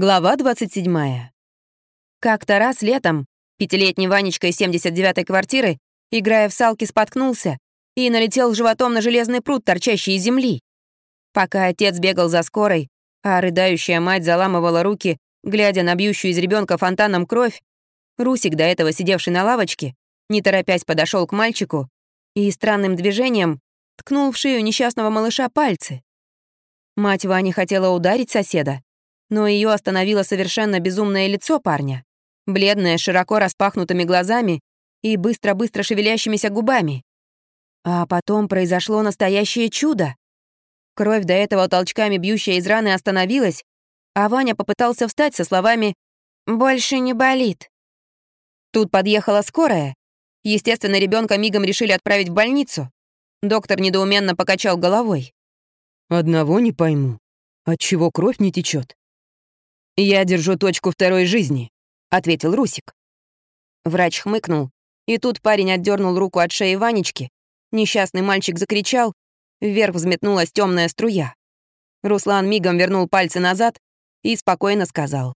Глава 27. Как-то раз летом пятилетний Ванечка из 79-й квартиры, играя в салки, споткнулся и налетел животом на железный пруд, торчащий из земли. Пока отец бегал за скорой, а рыдающая мать заламывала руки, глядя на бьющую из ребенка фонтаном кровь, Русик, до этого сидевший на лавочке, не торопясь подошел к мальчику и странным движением ткнул в шею несчастного малыша пальцы. Мать Вани хотела ударить соседа, но ее остановило совершенно безумное лицо парня, бледное, широко распахнутыми глазами и быстро-быстро шевелящимися губами. А потом произошло настоящее чудо. Кровь, до этого толчками бьющая из раны, остановилась, а Ваня попытался встать со словами «Больше не болит». Тут подъехала скорая. Естественно, ребенка мигом решили отправить в больницу. Доктор недоуменно покачал головой. «Одного не пойму. Отчего кровь не течет? «Я держу точку второй жизни», — ответил Русик. Врач хмыкнул, и тут парень отдернул руку от шеи Ванечки. Несчастный мальчик закричал, вверх взметнулась темная струя. Руслан мигом вернул пальцы назад и спокойно сказал.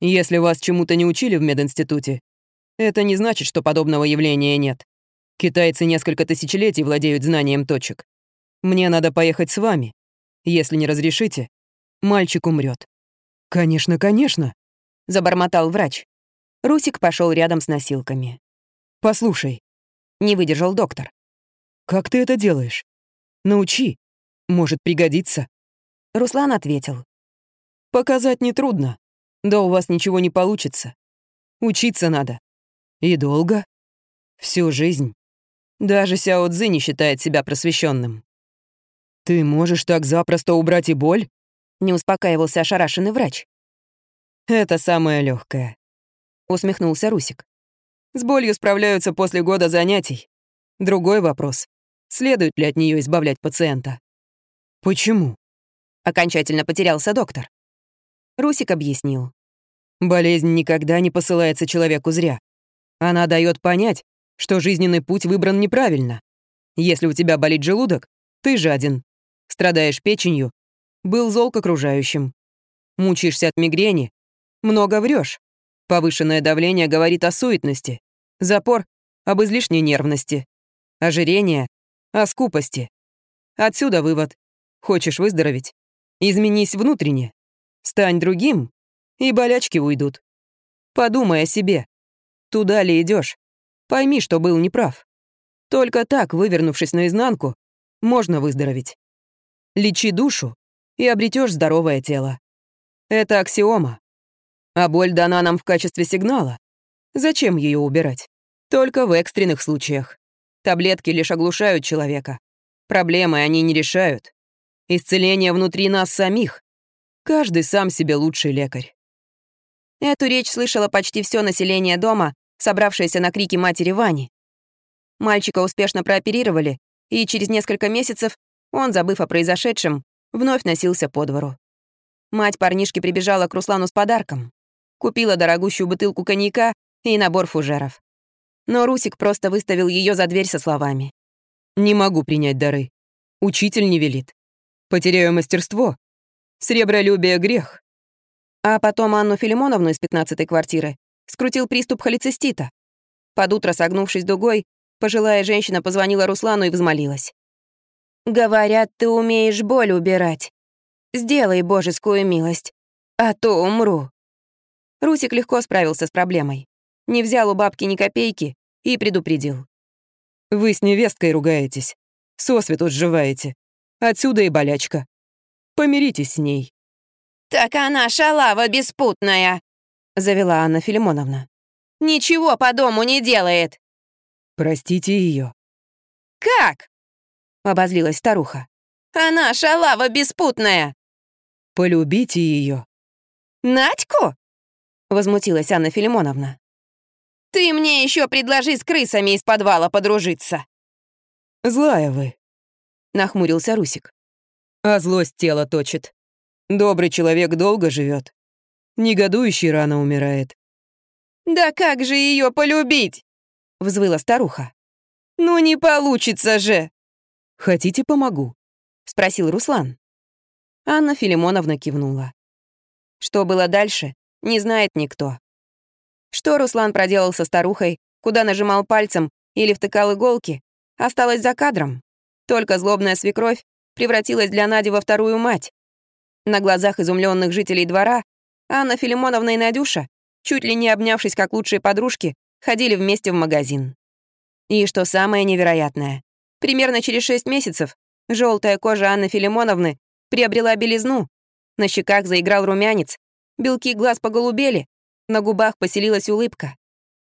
«Если вас чему-то не учили в мединституте, это не значит, что подобного явления нет. Китайцы несколько тысячелетий владеют знанием точек. Мне надо поехать с вами. Если не разрешите, мальчик умрет. «Конечно, конечно», — забормотал врач. Русик пошел рядом с носилками. «Послушай», — не выдержал доктор. «Как ты это делаешь? Научи. Может пригодиться». Руслан ответил. «Показать нетрудно. Да у вас ничего не получится. Учиться надо. И долго. Всю жизнь. Даже Сяо Цзы не считает себя просвещенным. Ты можешь так запросто убрать и боль? Не успокаивался ошарашенный врач. «Это самое легкое, усмехнулся Русик. «С болью справляются после года занятий. Другой вопрос. Следует ли от нее избавлять пациента?» «Почему?» Окончательно потерялся доктор. Русик объяснил. «Болезнь никогда не посылается человеку зря. Она дает понять, что жизненный путь выбран неправильно. Если у тебя болит желудок, ты жаден. Страдаешь печенью, был зол к окружающим. Мучаешься от мигрени. Много врешь. Повышенное давление говорит о суетности. Запор — об излишней нервности. Ожирение — о скупости. Отсюда вывод. Хочешь выздороветь? Изменись внутренне. Стань другим, и болячки уйдут. Подумай о себе. Туда ли идешь? Пойми, что был неправ. Только так, вывернувшись наизнанку, можно выздороветь. Лечи душу, и обретешь здоровое тело. Это аксиома. А боль дана нам в качестве сигнала. Зачем ее убирать? Только в экстренных случаях. Таблетки лишь оглушают человека. Проблемы они не решают. Исцеление внутри нас самих. Каждый сам себе лучший лекарь. Эту речь слышало почти все население дома, собравшееся на крики матери Вани. Мальчика успешно прооперировали, и через несколько месяцев он, забыв о произошедшем, вновь носился по двору. Мать парнишки прибежала к Руслану с подарком. Купила дорогущую бутылку коньяка и набор фужеров. Но Русик просто выставил ее за дверь со словами. «Не могу принять дары. Учитель не велит. Потеряю мастерство. Сребролюбие — грех». А потом Анну Филимоновну из 15-й квартиры скрутил приступ холецистита. Под утро, согнувшись дугой, пожилая женщина позвонила Руслану и взмолилась. Говорят, ты умеешь боль убирать. Сделай божескую милость, а то умру». Русик легко справился с проблемой. Не взял у бабки ни копейки и предупредил. «Вы с невесткой ругаетесь, сосвету сживаете. Отсюда и болячка. Помиритесь с ней». «Так она шалава беспутная», — завела Анна Филимоновна. «Ничего по дому не делает». «Простите ее. «Как?» — обозлилась старуха. «Она шалава беспутная!» «Полюбите ее. «Надьку?» — возмутилась Анна Филимоновна. «Ты мне еще предложи с крысами из подвала подружиться!» «Злая вы», — нахмурился Русик. «А злость тело точит. Добрый человек долго живет. Негодующий рано умирает». «Да как же ее полюбить?» — взвыла старуха. «Ну не получится же!» «Хотите, помогу?» — спросил Руслан. Анна Филимоновна кивнула. Что было дальше, не знает никто. Что Руслан проделал со старухой, куда нажимал пальцем или втыкал иголки, осталось за кадром. Только злобная свекровь превратилась для Нади во вторую мать. На глазах изумленных жителей двора Анна Филимоновна и Надюша, чуть ли не обнявшись как лучшие подружки, ходили вместе в магазин. И что самое невероятное, примерно через шесть месяцев желтая кожа Анны Филимоновны приобрела белизну, на щеках заиграл румянец, белки глаз поголубели, на губах поселилась улыбка.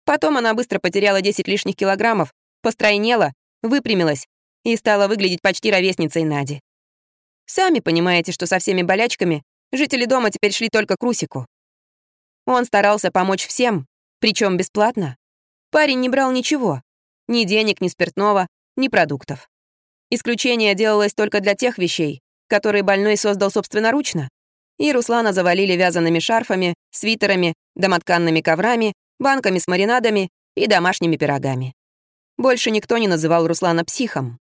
Потом она быстро потеряла 10 лишних килограммов, постройнела, выпрямилась и стала выглядеть почти ровесницей Нади. Сами понимаете, что со всеми болячками жители дома теперь шли только к Русику. Он старался помочь всем, причем бесплатно. Парень не брал ничего. Ни денег, ни спиртного, ни продуктов. Исключение делалось только для тех вещей, которые больной создал собственноручно. И Руслана завалили вязаными шарфами, свитерами, домотканными коврами, банками с маринадами и домашними пирогами. Больше никто не называл Руслана психом.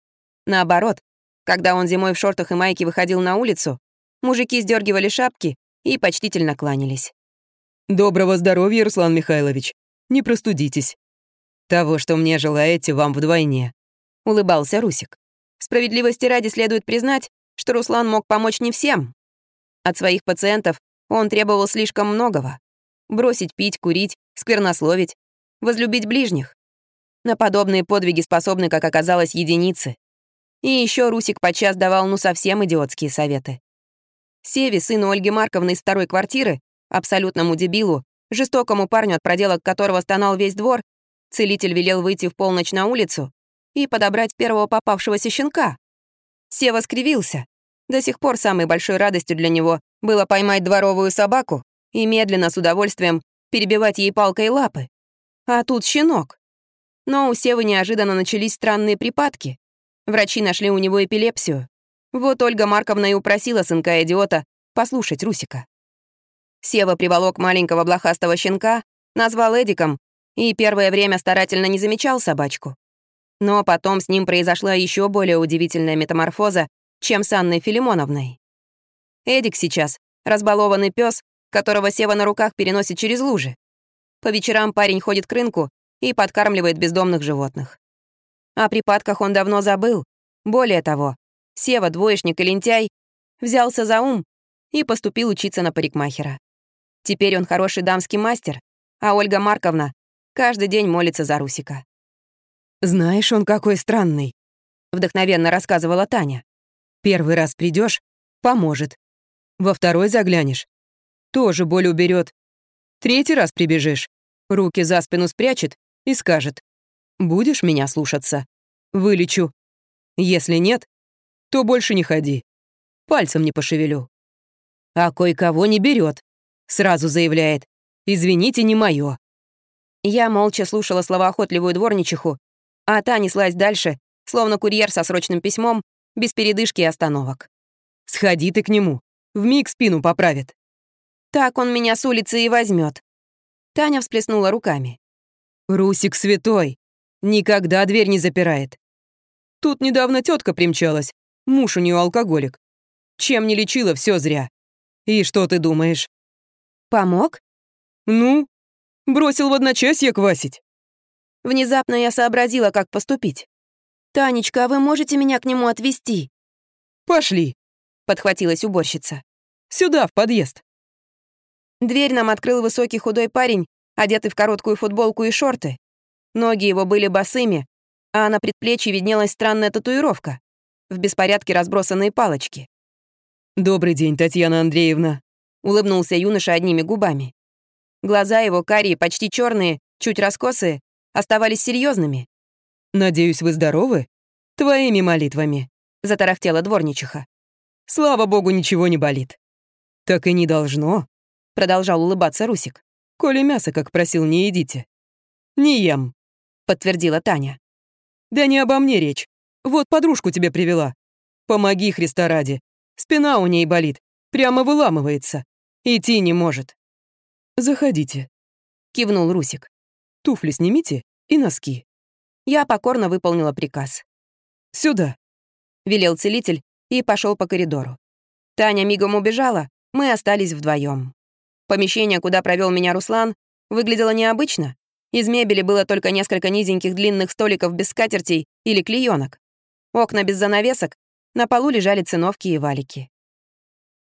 Наоборот, когда он зимой в шортах и майке выходил на улицу, мужики сдергивали шапки и почтительно кланялись. «Доброго здоровья, Руслан Михайлович. Не простудитесь. Того, что мне желаете, вам вдвойне», — улыбался Русик. Справедливости ради следует признать, что Руслан мог помочь не всем. От своих пациентов он требовал слишком многого. Бросить пить, курить, сквернословить, возлюбить ближних. На подобные подвиги способны, как оказалось, единицы. И еще Русик подчас давал ну совсем идиотские советы. Севе, сыну Ольги Марковны из второй квартиры, абсолютному дебилу, жестокому парню, от проделок которого стонал весь двор, целитель велел выйти в полночь на улицу и подобрать первого попавшегося щенка. Сева скривился. До сих пор самой большой радостью для него было поймать дворовую собаку и медленно, с удовольствием, перебивать ей палкой лапы. А тут щенок. Но у Севы неожиданно начались странные припадки. Врачи нашли у него эпилепсию. Вот Ольга Марковна и упросила сынка-идиота послушать Русика. Сева приволок маленького блохастого щенка, назвал Эдиком и первое время старательно не замечал собачку. Но потом с ним произошла еще более удивительная метаморфоза, чем с Анной Филимоновной. Эдик сейчас — разбалованный пес, которого Сева на руках переносит через лужи. По вечерам парень ходит к рынку и подкармливает бездомных животных. О припадках он давно забыл. Более того, Сева, двоечник и лентяй, взялся за ум и поступил учиться на парикмахера. Теперь он хороший дамский мастер, а Ольга Марковна каждый день молится за Русика. «Знаешь, он какой странный», — вдохновенно рассказывала Таня. «Первый раз придешь, поможет. Во второй заглянешь, тоже боль уберет. Третий раз прибежишь, руки за спину спрячет и скажет, «Будешь меня слушаться? Вылечу. Если нет, то больше не ходи. Пальцем не пошевелю». А кое-кого не берет, сразу заявляет, «Извините, не мое. Я молча слушала словоохотливую дворничиху, а та неслась дальше, словно курьер со срочным письмом, без передышки и остановок. «Сходи ты к нему, вмиг спину поправит». «Так он меня с улицы и возьмет. Таня всплеснула руками. «Русик святой, никогда дверь не запирает. Тут недавно тетка примчалась, муж у нее алкоголик. Чем не лечила, все зря. И что ты думаешь?» «Помог?» «Ну, бросил в одночасье квасить». Внезапно я сообразила, как поступить. «Танечка, а вы можете меня к нему отвезти?» «Пошли», — подхватилась уборщица. «Сюда, в подъезд». Дверь нам открыл высокий худой парень, одетый в короткую футболку и шорты. Ноги его были босыми, а на предплечье виднелась странная татуировка. В беспорядке разбросанные палочки. «Добрый день, Татьяна Андреевна», — улыбнулся юноша одними губами. Глаза его карие, почти черные, чуть раскосые, оставались серьезными. «Надеюсь, вы здоровы? Твоими молитвами», — затарахтела дворничиха. «Слава богу, ничего не болит». «Так и не должно», — продолжал улыбаться Русик. «Коли мясо, как просил, не едите». «Не ем», — подтвердила Таня. «Да не обо мне речь. Вот подружку тебе привела. Помоги, Христа ради. Спина у ней болит, прямо выламывается. Идти не может». «Заходите», — кивнул Русик. Туфли снимите и носки». Я покорно выполнила приказ. «Сюда», — велел целитель и пошел по коридору. Таня мигом убежала, мы остались вдвоем. Помещение, куда провел меня Руслан, выглядело необычно. Из мебели было только несколько низеньких длинных столиков без скатертей или клеенок. Окна без занавесок, на полу лежали циновки и валики.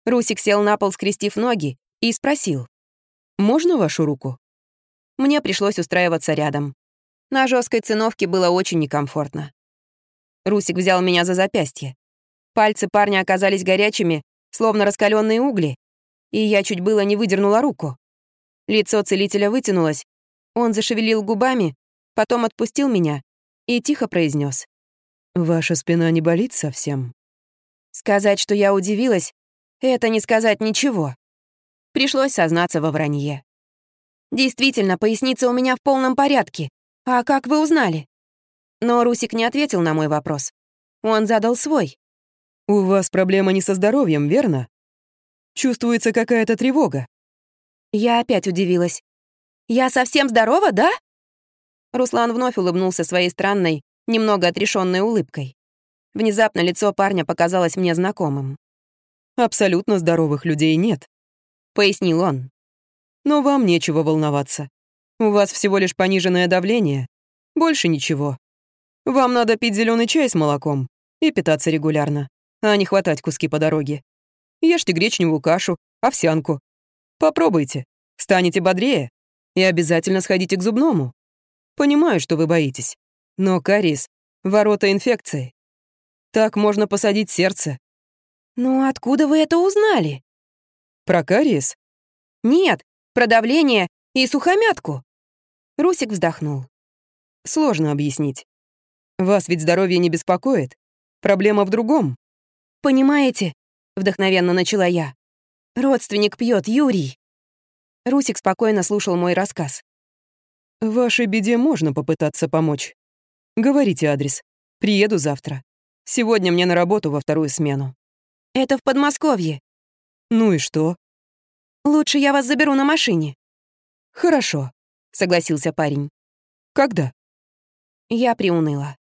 Русик сел на пол, скрестив ноги, и спросил. «Можно вашу руку?» Мне пришлось устраиваться рядом. На жесткой циновке было очень некомфортно. Русик взял меня за запястье. Пальцы парня оказались горячими, словно раскаленные угли, и я чуть было не выдернула руку. Лицо целителя вытянулось, он зашевелил губами, потом отпустил меня и тихо произнес: «Ваша спина не болит совсем?» Сказать, что я удивилась, это не сказать ничего. Пришлось сознаться во вранье. Действительно, поясница у меня в полном порядке. А как вы узнали? Но Русик не ответил на мой вопрос. Он задал свой. «У вас проблема не со здоровьем, верно? Чувствуется какая-то тревога». Я опять удивилась. «Я совсем здорова, да?» Руслан вновь улыбнулся своей странной, немного отрешенной улыбкой. Внезапно лицо парня показалось мне знакомым. «Абсолютно здоровых людей нет», — пояснил он. «Но вам нечего волноваться. У вас всего лишь пониженное давление. Больше ничего. Вам надо пить зеленый чай с молоком и питаться регулярно, а не хватать куски по дороге. Ешьте гречневую кашу, овсянку. Попробуйте, станете бодрее и обязательно сходите к зубному. Понимаю, что вы боитесь, но кариес — ворота инфекции. Так можно посадить сердце. «Ну откуда вы это узнали?» «Про кариес?» «Нет, про давление и сухомятку». Русик вздохнул. «Сложно объяснить. Вас ведь здоровье не беспокоит. Проблема в другом. Понимаете, вдохновенно начала я. Родственник пьет, Юрий. Русик спокойно слушал мой рассказ. Вашей беде можно попытаться помочь. Говорите адрес. Приеду завтра. Сегодня мне на работу во вторую смену. Это в Подмосковье. Ну и что? Лучше я вас заберу на машине. Хорошо, согласился парень. Когда? Я приуныла.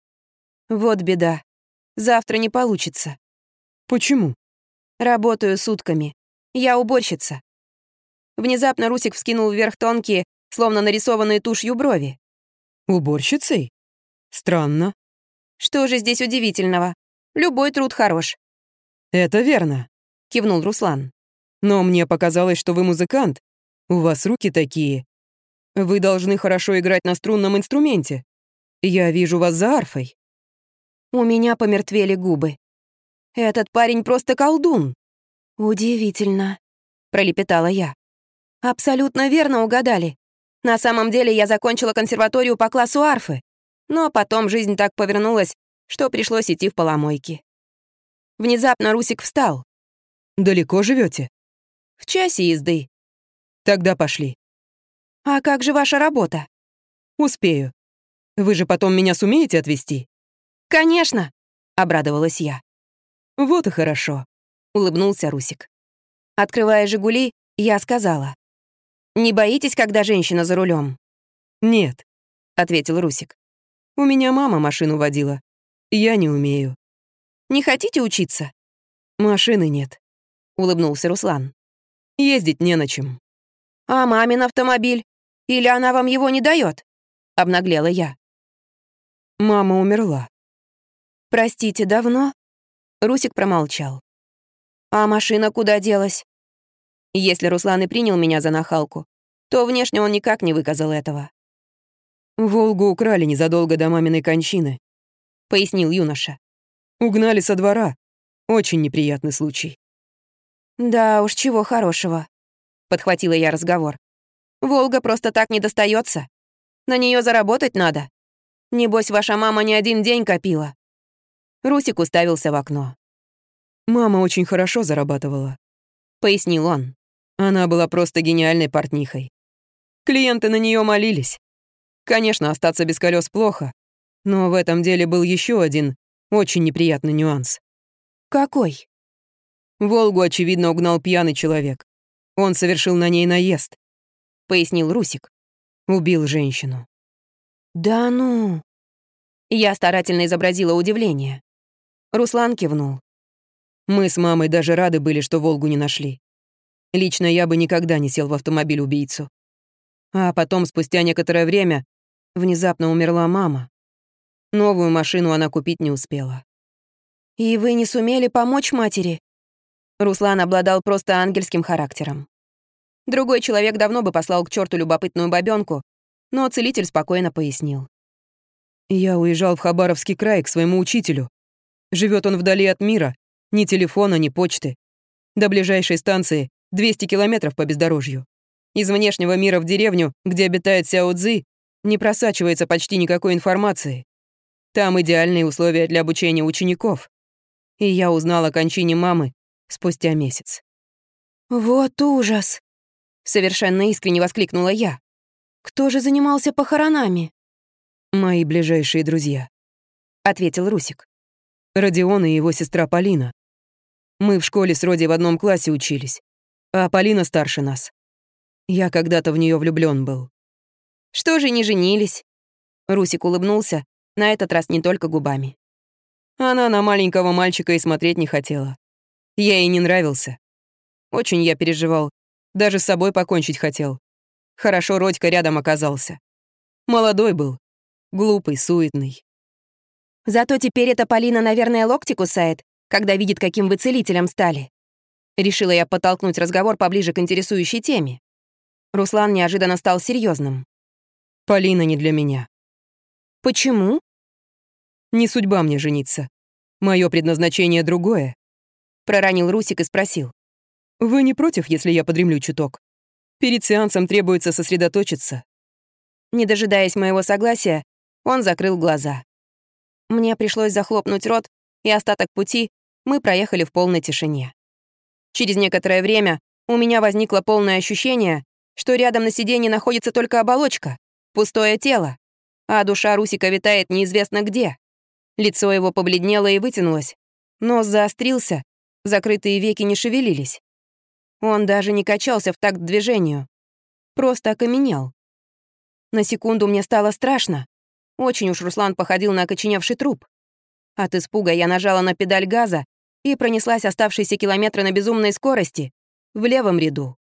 Вот беда. Завтра не получится. Почему? Работаю сутками. Я уборщица. Внезапно Русик вскинул вверх тонкие, словно нарисованные тушью брови. Уборщицей? Странно. Что же здесь удивительного? Любой труд хорош. Это верно, кивнул Руслан. Но мне показалось, что вы музыкант. У вас руки такие. Вы должны хорошо играть на струнном инструменте. Я вижу вас за арфой. У меня помертвели губы. Этот парень просто колдун. Удивительно, пролепетала я. Абсолютно верно угадали. На самом деле я закончила консерваторию по классу арфы, но потом жизнь так повернулась, что пришлось идти в поломойки. Внезапно Русик встал. «Далеко живете? «В часе езды». «Тогда пошли». «А как же ваша работа?» «Успею. Вы же потом меня сумеете отвезти?» «Конечно!» — обрадовалась я. «Вот и хорошо», — улыбнулся Русик. Открывая «Жигули», я сказала. «Не боитесь, когда женщина за рулем? «Нет», — ответил Русик. «У меня мама машину водила. Я не умею». «Не хотите учиться?» «Машины нет», — улыбнулся Руслан. «Ездить не на чем». «А мамин автомобиль? Или она вам его не дает? обнаглела я. «Мама умерла», «Простите, давно?» Русик промолчал. «А машина куда делась?» Если Руслан и принял меня за нахалку, то внешне он никак не выказал этого. «Волгу украли незадолго до маминой кончины», — пояснил юноша. «Угнали со двора. Очень неприятный случай». «Да уж, чего хорошего», — подхватила я разговор. «Волга просто так не достается. На нее заработать надо. Небось, ваша мама не один день копила. Русик уставился в окно. «Мама очень хорошо зарабатывала», — пояснил он. «Она была просто гениальной портнихой. Клиенты на нее молились. Конечно, остаться без колес плохо, но в этом деле был еще один очень неприятный нюанс. «Какой?» Волгу, очевидно, угнал пьяный человек. Он совершил на ней наезд, — пояснил Русик. Убил женщину. «Да ну...» Я старательно изобразила удивление. Руслан кивнул. Мы с мамой даже рады были, что Волгу не нашли. Лично я бы никогда не сел в автомобиль убийцу. А потом, спустя некоторое время, внезапно умерла мама. Новую машину она купить не успела. «И вы не сумели помочь матери?» Руслан обладал просто ангельским характером. Другой человек давно бы послал к черту любопытную бабёнку, но целитель спокойно пояснил. «Я уезжал в Хабаровский край к своему учителю. Живет он вдали от мира, ни телефона, ни почты. До ближайшей станции 200 километров по бездорожью. Из внешнего мира в деревню, где обитает Сяо Цзи, не просачивается почти никакой информации. Там идеальные условия для обучения учеников. И я узнал о кончине мамы спустя месяц. «Вот ужас!» — совершенно искренне воскликнула я. «Кто же занимался похоронами?» «Мои ближайшие друзья», — ответил Русик. «Родион и его сестра Полина. Мы в школе с Роди в одном классе учились, а Полина старше нас. Я когда-то в нее влюблен был». «Что же не женились?» Русик улыбнулся, на этот раз не только губами. Она на маленького мальчика и смотреть не хотела. Я ей не нравился. Очень я переживал. Даже с собой покончить хотел. Хорошо Родька рядом оказался. Молодой был. Глупый, суетный. Зато теперь эта Полина, наверное, локти кусает, когда видит, каким вы целителем стали. Решила я подтолкнуть разговор поближе к интересующей теме. Руслан неожиданно стал серьезным. Полина не для меня. Почему? Не судьба мне жениться. Мое предназначение другое. Проронил Русик и спросил. Вы не против, если я подремлю чуток? Перед сеансом требуется сосредоточиться. Не дожидаясь моего согласия, он закрыл глаза. Мне пришлось захлопнуть рот, и остаток пути мы проехали в полной тишине. Через некоторое время у меня возникло полное ощущение, что рядом на сиденье находится только оболочка, пустое тело, а душа Русика витает неизвестно где. Лицо его побледнело и вытянулось, нос заострился, закрытые веки не шевелились. Он даже не качался в такт движению. Просто окаменел. На секунду мне стало страшно. Очень уж Руслан походил на окоченевший труп. От испуга я нажала на педаль газа и пронеслась оставшиеся километры на безумной скорости в левом ряду.